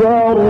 يسرناه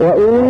هل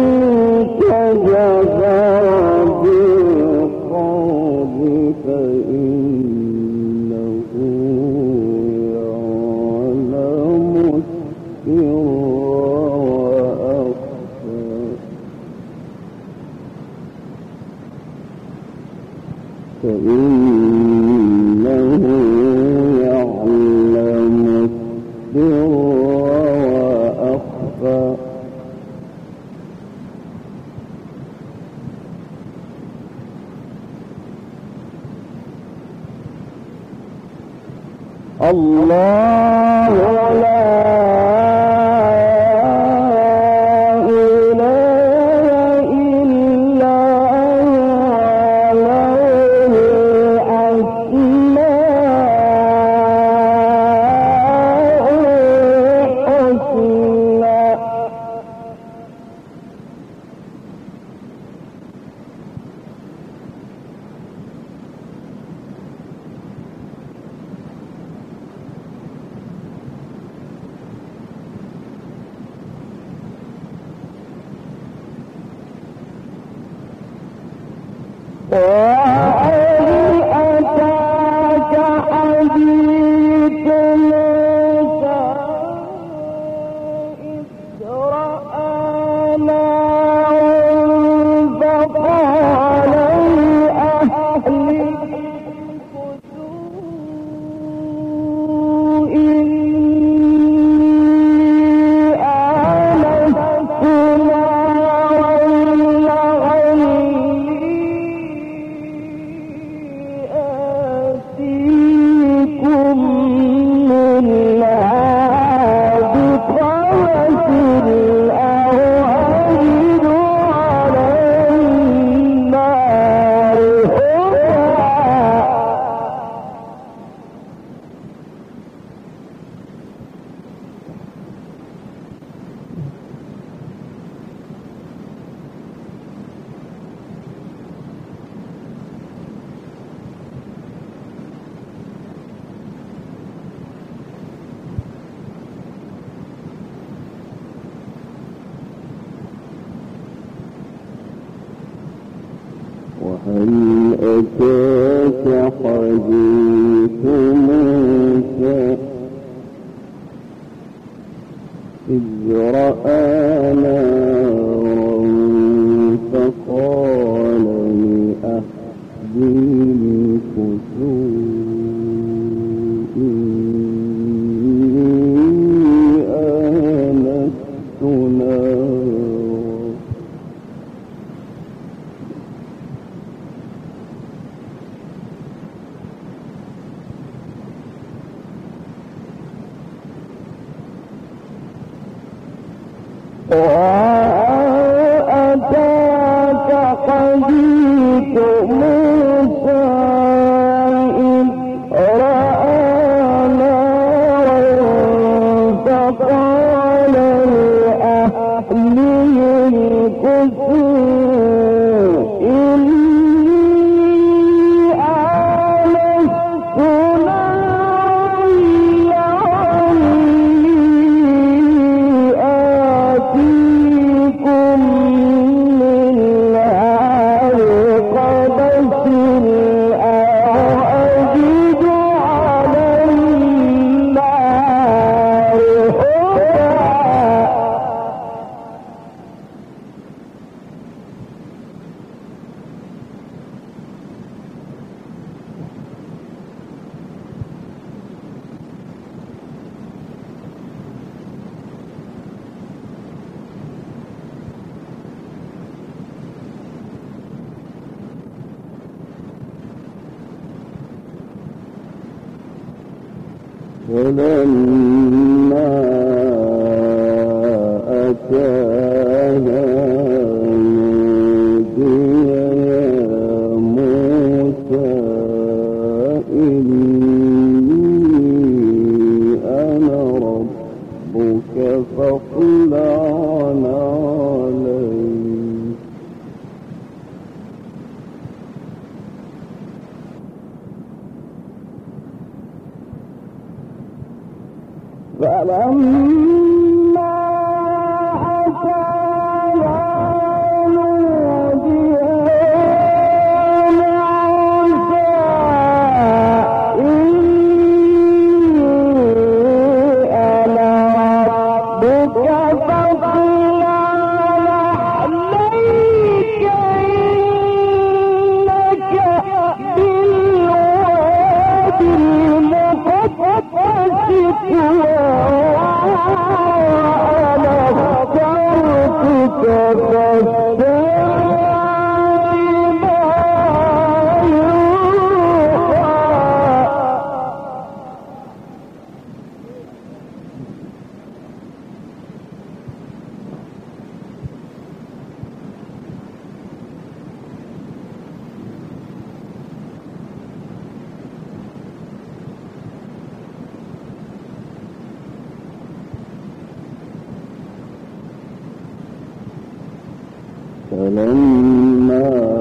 أنا الله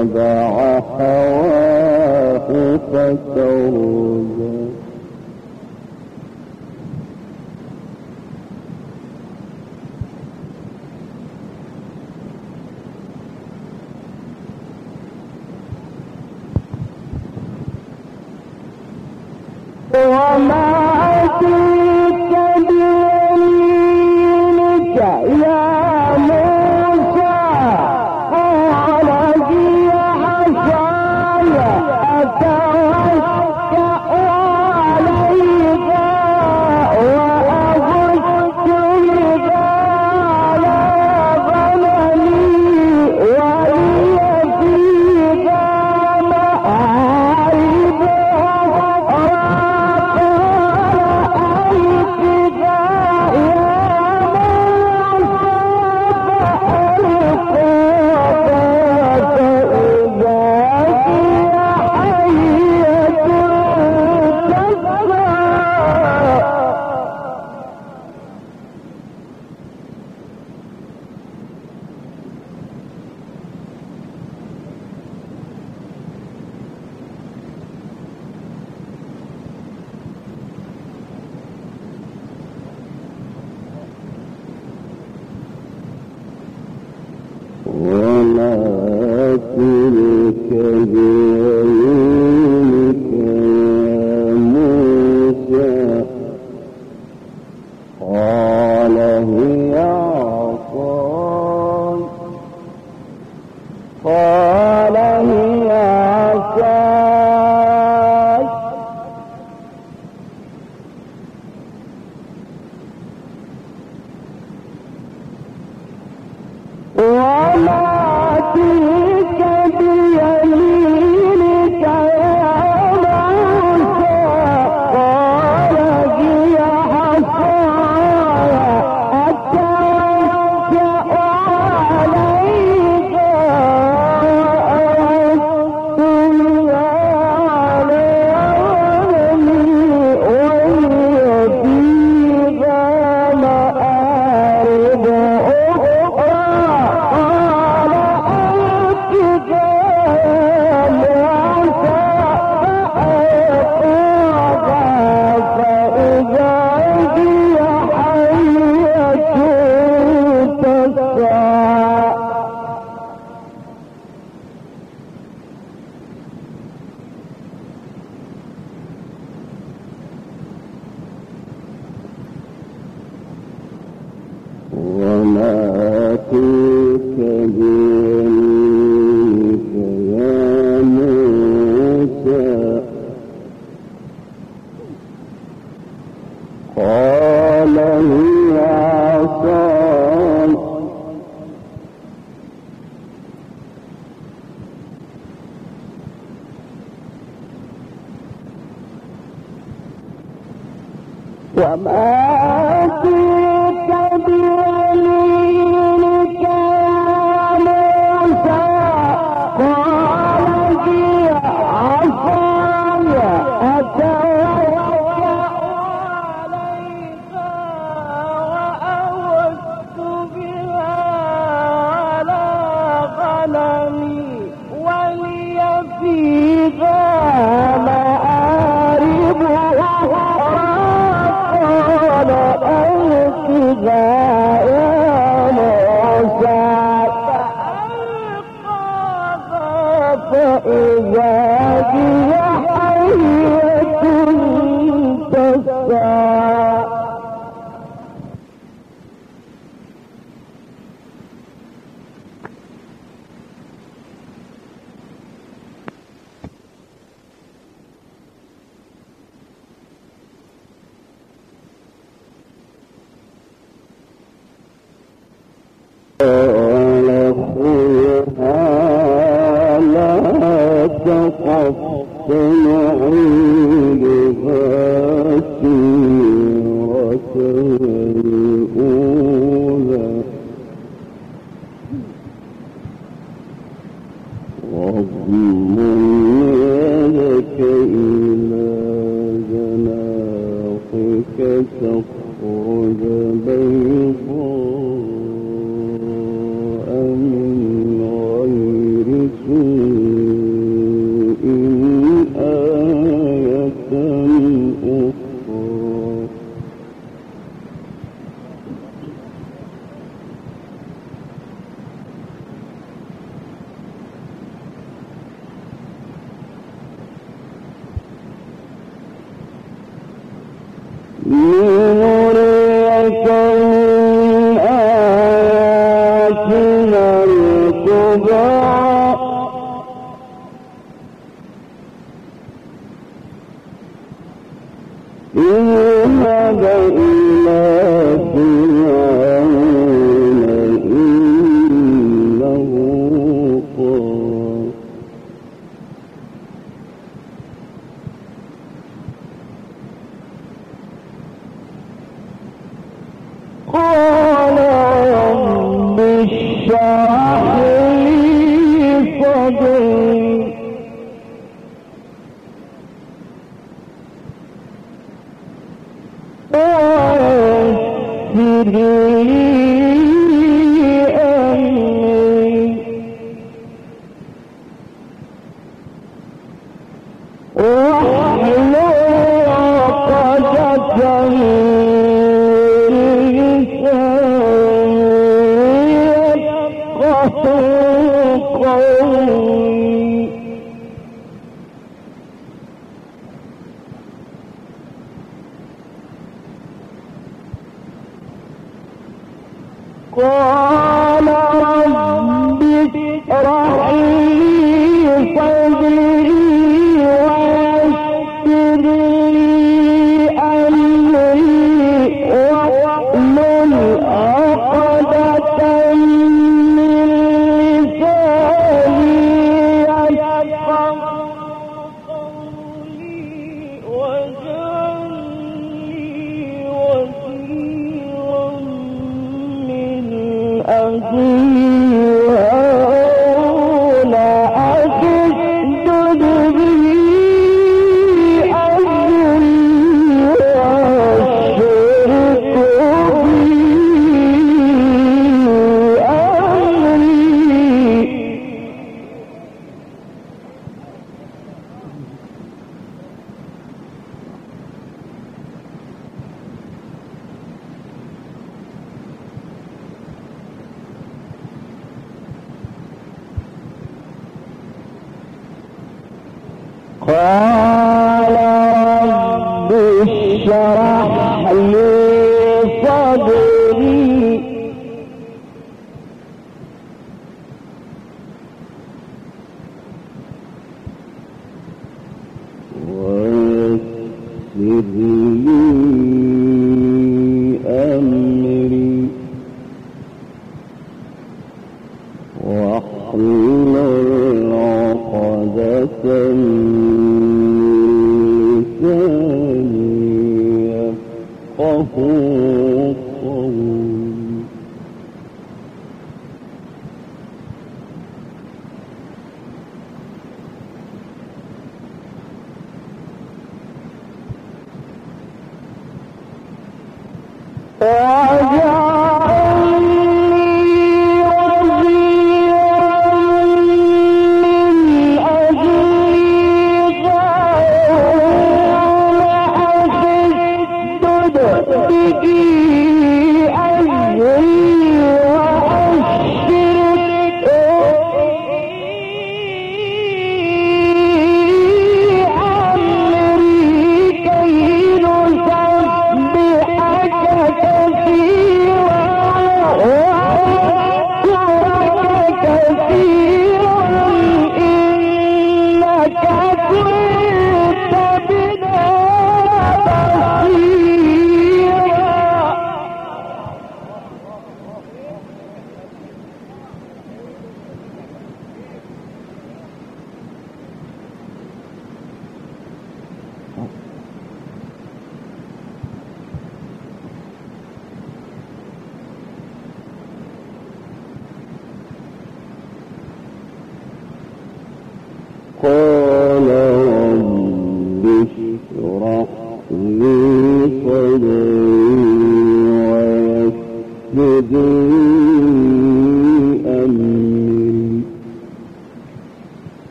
واتبع هواه فتردى Oh, oh, وزيرا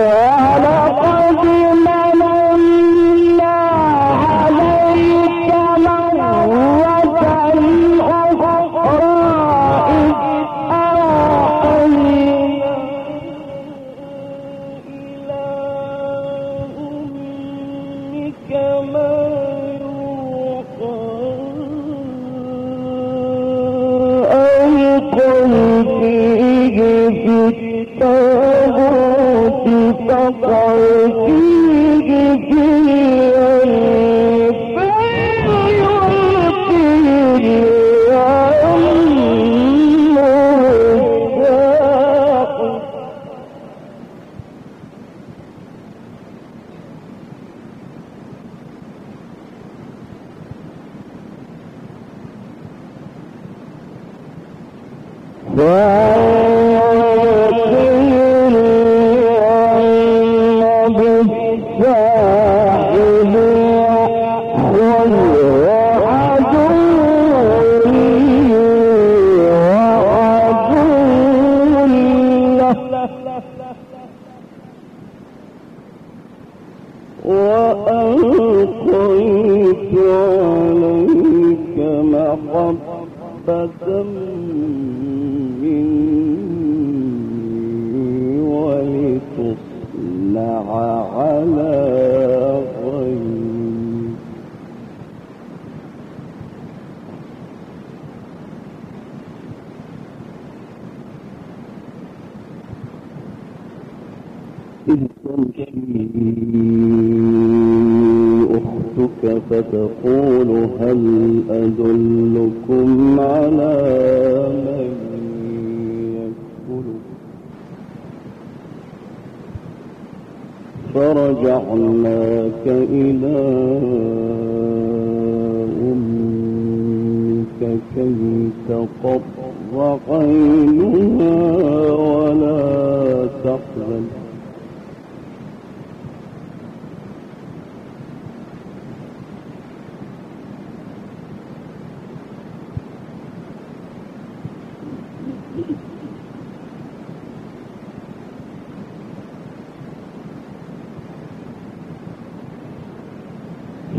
or ربة مني ولتصنع على فتقول هل أدلكم على من يكفل فرجعناك إلى أمك كي تقر عينها ولا تحزن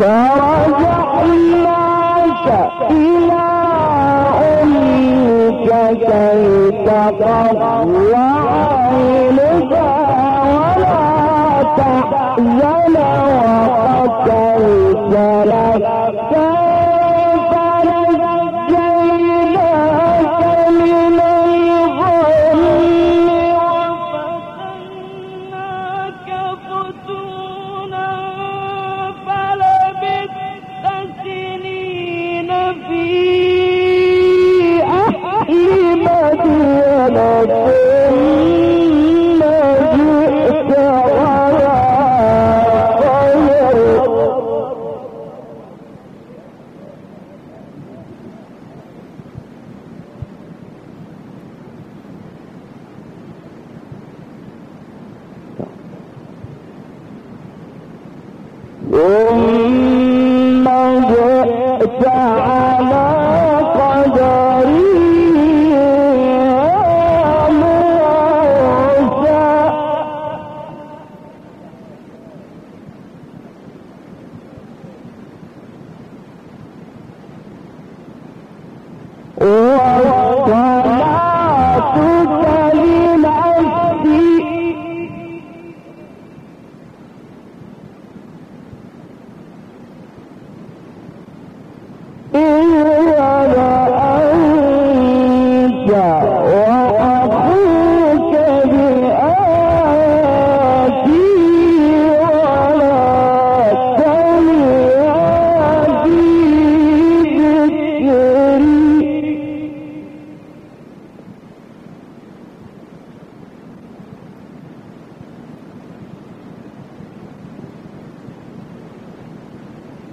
فرجعناك إلى أمك كي تقر عينك ولا تحزن تحزن وقتلت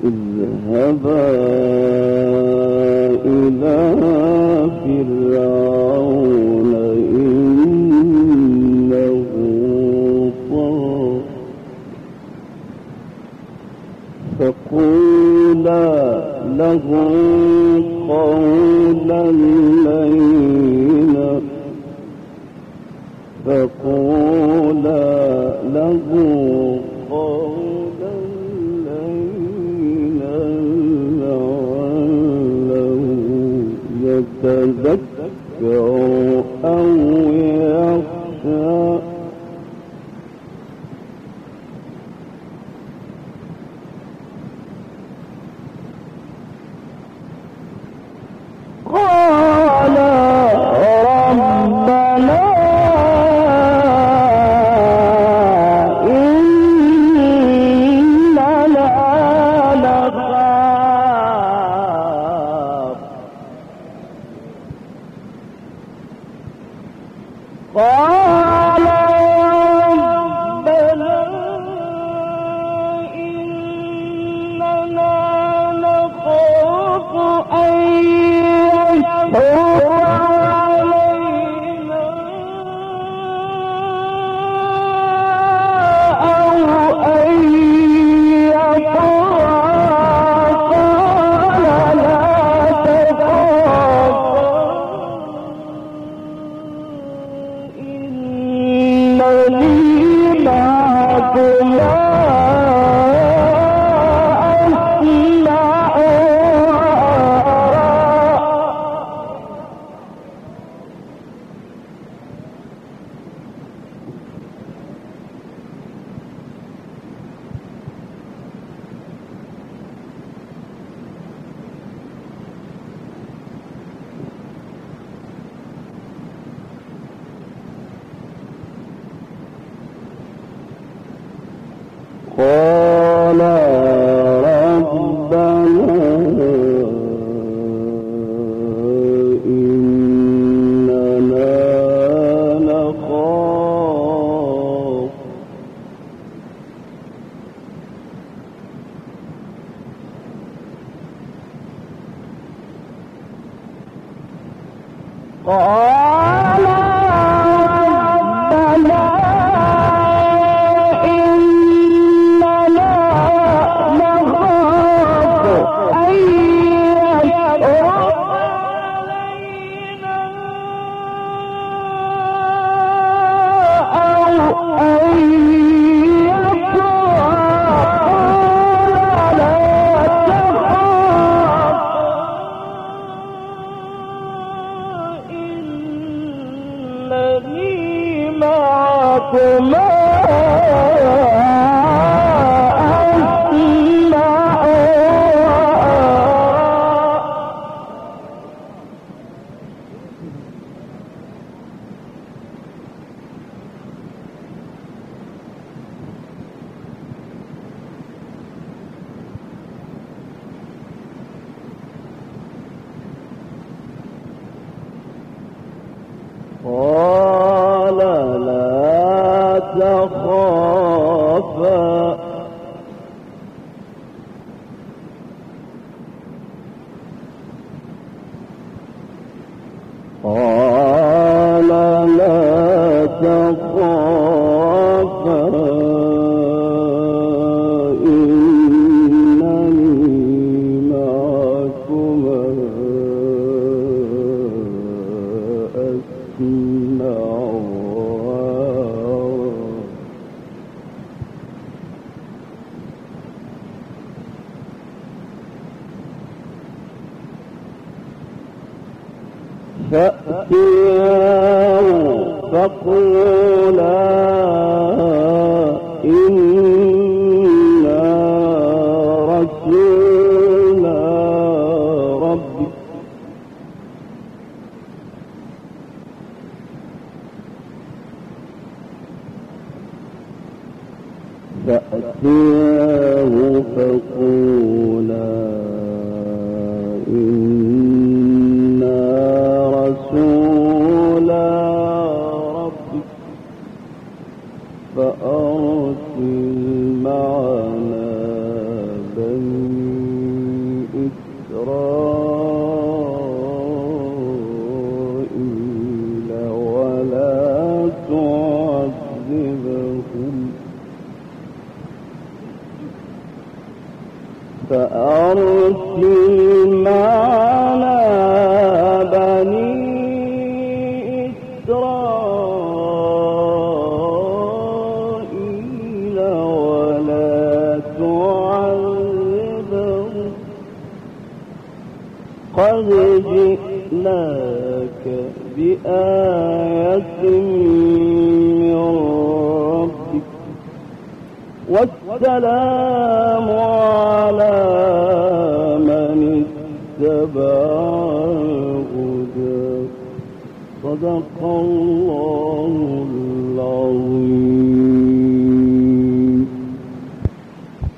اذهبا إلى إنه فقولا له قولا go